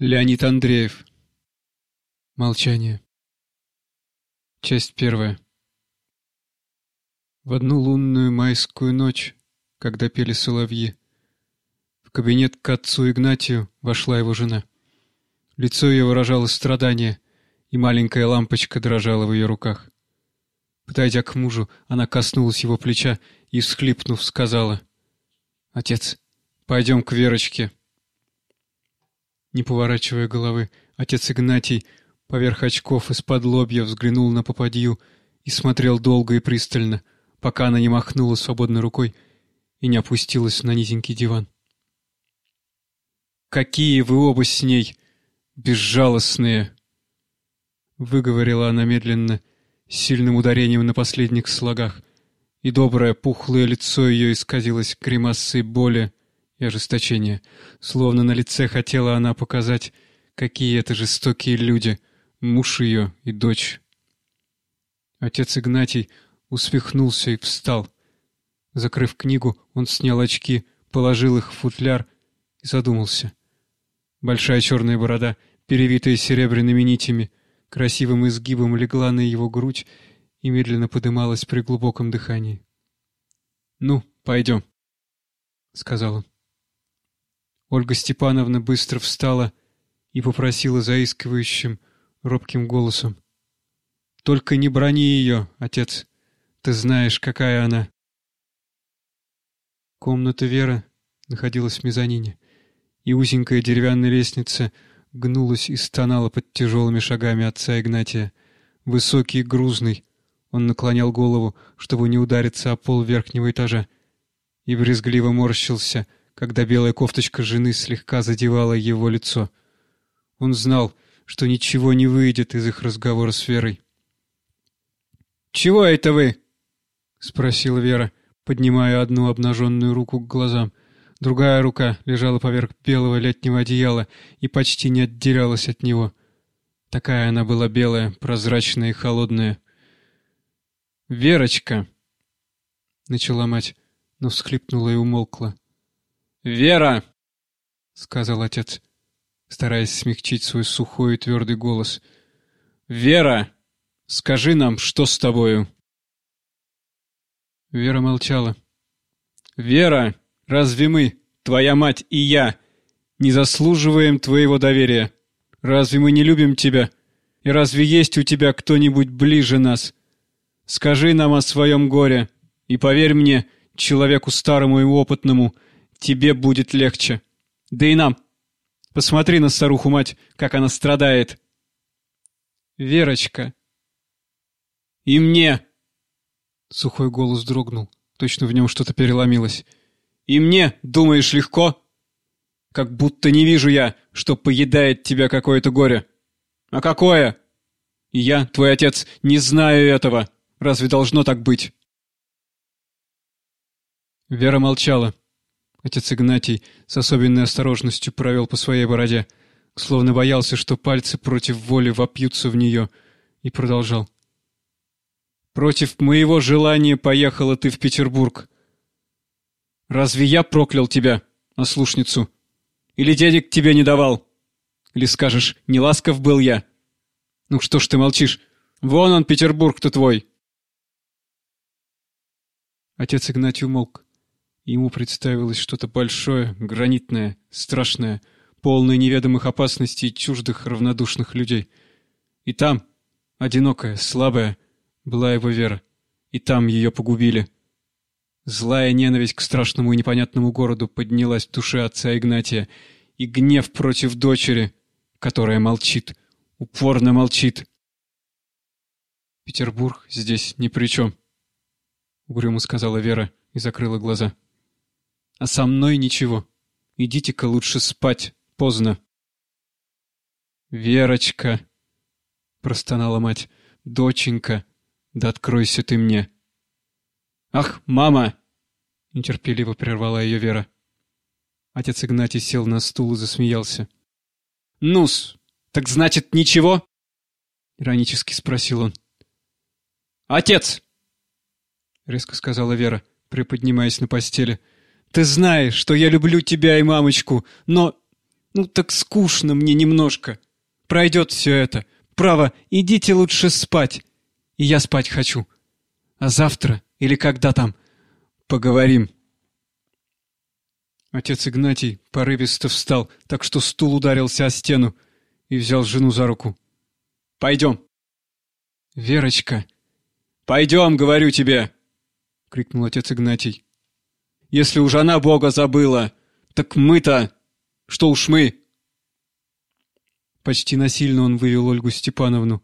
Леонид Андреев. Молчание. Часть первая. В одну лунную майскую ночь, когда пели соловьи, в кабинет к отцу Игнатию вошла его жена. Лицо ее выражало страдание, и маленькая лампочка дрожала в ее руках. Подойдя к мужу, она коснулась его плеча и, всхлипнув, сказала, «Отец, пойдем к Верочке». Не поворачивая головы, отец Игнатий поверх очков из-под лобья взглянул на попадью и смотрел долго и пристально, пока она не махнула свободной рукой и не опустилась на низенький диван. «Какие вы оба с ней! Безжалостные!» Выговорила она медленно, сильным ударением на последних слогах, и доброе пухлое лицо ее исказилось гримасой боли, и ожесточение. Словно на лице хотела она показать, какие это жестокие люди, муж ее и дочь. Отец Игнатий усмехнулся и встал. Закрыв книгу, он снял очки, положил их в футляр и задумался. Большая черная борода, перевитая серебряными нитями, красивым изгибом легла на его грудь и медленно подымалась при глубоком дыхании. «Ну, пойдем», — сказал он. Ольга Степановна быстро встала и попросила заискивающим, робким голосом. «Только не брони ее, отец. Ты знаешь, какая она». Комната Веры находилась в мезонине, и узенькая деревянная лестница гнулась и стонала под тяжелыми шагами отца Игнатия. Высокий и грузный, он наклонял голову, чтобы не удариться о пол верхнего этажа, и брезгливо морщился — когда белая кофточка жены слегка задевала его лицо. Он знал, что ничего не выйдет из их разговора с Верой. «Чего это вы?» — спросила Вера, поднимая одну обнаженную руку к глазам. Другая рука лежала поверх белого летнего одеяла и почти не отделялась от него. Такая она была белая, прозрачная и холодная. «Верочка!» — начала мать, но всхлипнула и умолкла. «Вера!» — сказал отец, стараясь смягчить свой сухой и твердый голос. «Вера, скажи нам, что с тобою?» Вера молчала. «Вера, разве мы, твоя мать и я, не заслуживаем твоего доверия? Разве мы не любим тебя? И разве есть у тебя кто-нибудь ближе нас? Скажи нам о своем горе, и поверь мне, человеку старому и опытному — Тебе будет легче. Да и нам. Посмотри на старуху-мать, как она страдает. Верочка. И мне. Сухой голос дрогнул. Точно в нем что-то переломилось. И мне, думаешь, легко? Как будто не вижу я, что поедает тебя какое-то горе. А какое? И я, твой отец, не знаю этого. Разве должно так быть? Вера молчала. Отец Игнатий с особенной осторожностью провел по своей бороде, словно боялся, что пальцы против воли вопьются в нее, и продолжал. «Против моего желания поехала ты в Петербург. Разве я проклял тебя, ослушницу? Или денег тебе не давал? Или скажешь, не ласков был я? Ну что ж ты молчишь? Вон он, Петербург-то твой!» Отец Игнатий умолк. Ему представилось что-то большое, гранитное, страшное, полное неведомых опасностей и чуждых равнодушных людей. И там, одинокая, слабая, была его вера. И там ее погубили. Злая ненависть к страшному и непонятному городу поднялась в душе отца Игнатия, и гнев против дочери, которая молчит, упорно молчит. «Петербург здесь ни при чем», — угрюмо сказала Вера и закрыла глаза. А со мной ничего. Идите-ка лучше спать. Поздно. «Верочка!» — простонала мать. «Доченька, да откройся ты мне!» «Ах, мама!» — нетерпеливо прервала ее Вера. Отец Игнатий сел на стул и засмеялся. «Ну-с, так значит ничего?» — иронически спросил он. «Отец!» — резко сказала Вера, приподнимаясь на постели. Ты знаешь, что я люблю тебя и мамочку, но... Ну так скучно мне немножко. Пройдет все это. Право, идите лучше спать. И я спать хочу. А завтра или когда там поговорим. Отец Игнатий порывисто встал, так что стул ударился о стену, и взял жену за руку. «Пойдем!» «Верочка!» «Пойдем, говорю тебе!» — крикнул отец Игнатий. «Если уж она Бога забыла, так мы-то... Что уж мы?» Почти насильно он вывел Ольгу Степановну,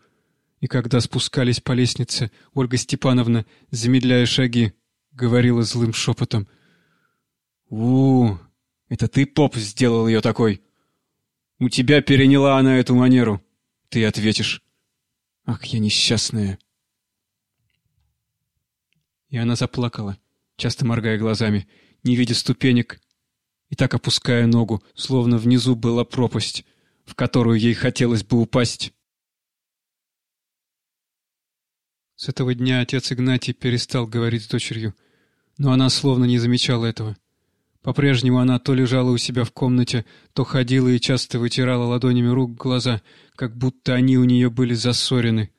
и когда спускались по лестнице, Ольга Степановна, замедляя шаги, говорила злым шепотом. у, это ты, поп, сделал ее такой. У тебя переняла она эту манеру. Ты ответишь. Ах, я несчастная. И она заплакала, часто моргая глазами, не видя ступенек, и так опуская ногу, словно внизу была пропасть, в которую ей хотелось бы упасть. С этого дня отец Игнатий перестал говорить с дочерью, но она словно не замечала этого. По-прежнему она то лежала у себя в комнате, то ходила и часто вытирала ладонями рук глаза, как будто они у нее были засорены.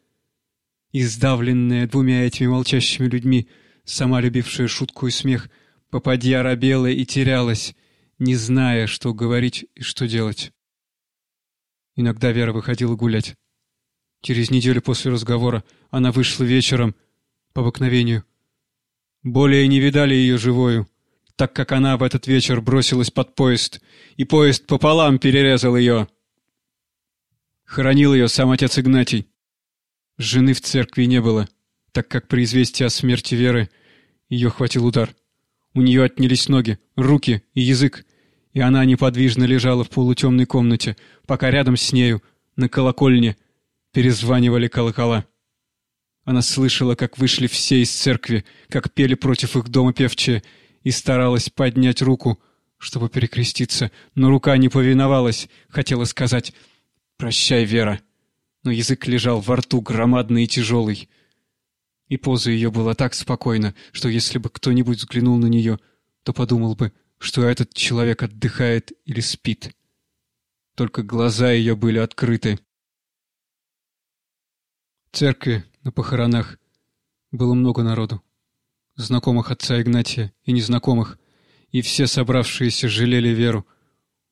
Издавленная двумя этими молчащими людьми, сама любившая шутку и смех, попадья робела и терялась, не зная, что говорить и что делать. Иногда Вера выходила гулять. Через неделю после разговора она вышла вечером, по обыкновению. Более не видали ее живою, так как она в этот вечер бросилась под поезд, и поезд пополам перерезал ее. Хоронил ее сам отец Игнатий. Жены в церкви не было, так как при известии о смерти Веры ее хватил удар. У нее отнялись ноги, руки и язык, и она неподвижно лежала в полутемной комнате, пока рядом с нею, на колокольне, перезванивали колокола. Она слышала, как вышли все из церкви, как пели против их дома певчие, и старалась поднять руку, чтобы перекреститься, но рука не повиновалась, хотела сказать «Прощай, Вера», но язык лежал во рту громадный и тяжелый. И поза ее была так спокойна, что если бы кто-нибудь взглянул на нее, то подумал бы — что этот человек отдыхает или спит. Только глаза ее были открыты. В церкви на похоронах было много народу. Знакомых отца Игнатия и незнакомых, и все собравшиеся жалели Веру,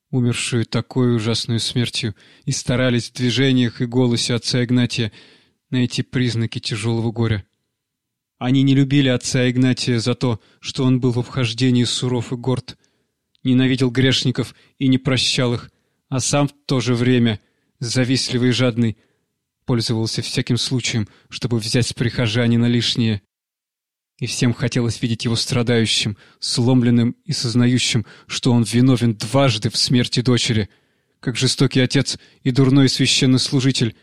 умершую такой ужасной смертью, и старались в движениях и голосе отца Игнатия найти признаки тяжелого горя. Они не любили отца Игнатия за то, что он был в обхождении суров и горд, ненавидел грешников и не прощал их, а сам в то же время, завистливый и жадный, пользовался всяким случаем, чтобы взять с прихожанина лишнее. И всем хотелось видеть его страдающим, сломленным и сознающим, что он виновен дважды в смерти дочери, как жестокий отец и дурной священнослужитель,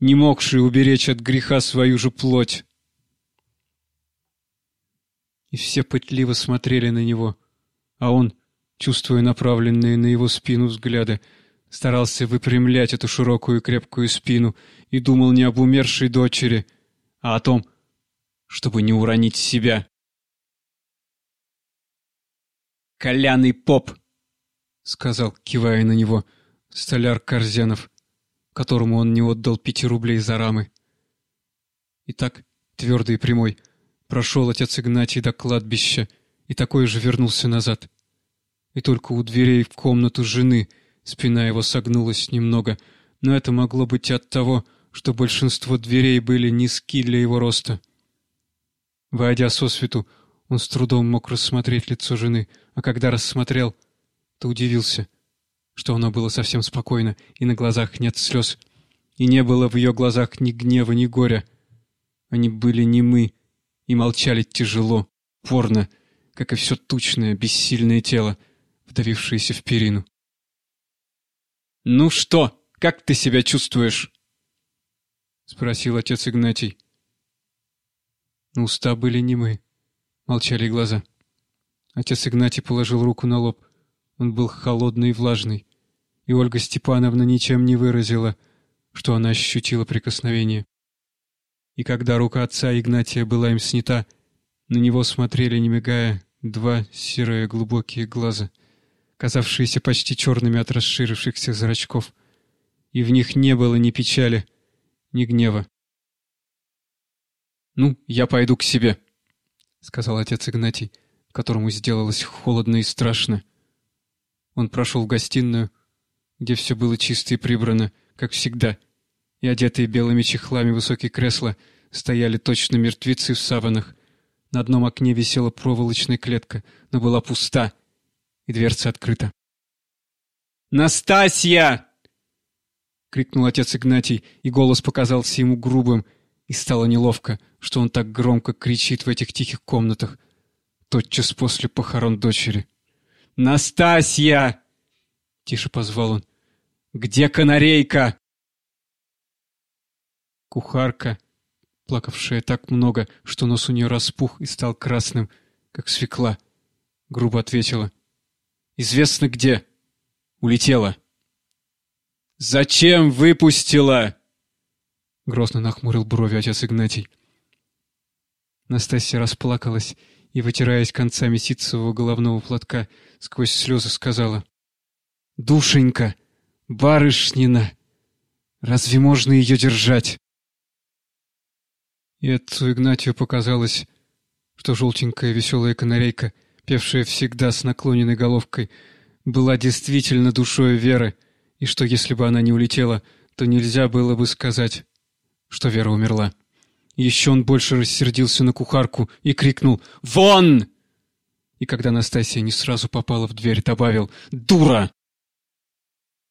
не могший уберечь от греха свою же плоть и все пытливо смотрели на него, а он, чувствуя направленные на его спину взгляды, старался выпрямлять эту широкую и крепкую спину и думал не об умершей дочери, а о том, чтобы не уронить себя. «Коляный поп!» — сказал, кивая на него, столяр Корзянов, которому он не отдал пяти рублей за рамы. И так, твердый и прямой, — Прошел отец Игнатий до кладбища и такой же вернулся назад. И только у дверей в комнату жены спина его согнулась немного, но это могло быть от того, что большинство дверей были низки для его роста. Войдя со свету, он с трудом мог рассмотреть лицо жены, а когда рассмотрел, то удивился, что оно было совсем спокойно, и на глазах нет слез, и не было в ее глазах ни гнева, ни горя. Они были немы, и молчали тяжело, порно, как и все тучное, бессильное тело, вдавившееся в перину. «Ну что, как ты себя чувствуешь?» — спросил отец Игнатий. Но уста были немы, молчали глаза. Отец Игнатий положил руку на лоб. Он был холодный и влажный, и Ольга Степановна ничем не выразила, что она ощутила прикосновение и когда рука отца Игнатия была им снята, на него смотрели, не мигая, два серые глубокие глаза, казавшиеся почти черными от расширившихся зрачков. И в них не было ни печали, ни гнева. «Ну, я пойду к себе», — сказал отец Игнатий, которому сделалось холодно и страшно. Он прошел в гостиную, где все было чисто и прибрано, как всегда, и одетые белыми чехлами высокие кресла стояли точно мертвецы в саванах. На одном окне висела проволочная клетка, но была пуста, и дверца открыта. «Настасья!» — крикнул отец Игнатий, и голос показался ему грубым, и стало неловко, что он так громко кричит в этих тихих комнатах, тотчас после похорон дочери. «Настасья!» — тише позвал он. «Где канарейка?» Кухарка, плакавшая так много, что нос у нее распух и стал красным, как свекла, грубо ответила. «Известно где. Улетела». «Зачем выпустила?» Грозно нахмурил брови отец Игнатий. Настасья расплакалась и, вытираясь концами ситцевого головного платка, сквозь слезы сказала. «Душенька! Барышнина! Разве можно ее держать?» И отцу Игнатию показалось, что желтенькая веселая канарейка, певшая всегда с наклоненной головкой, была действительно душой Веры, и что если бы она не улетела, то нельзя было бы сказать, что Вера умерла. Еще он больше рассердился на кухарку и крикнул «Вон!» И когда Настасья не сразу попала в дверь, добавил «Дура!»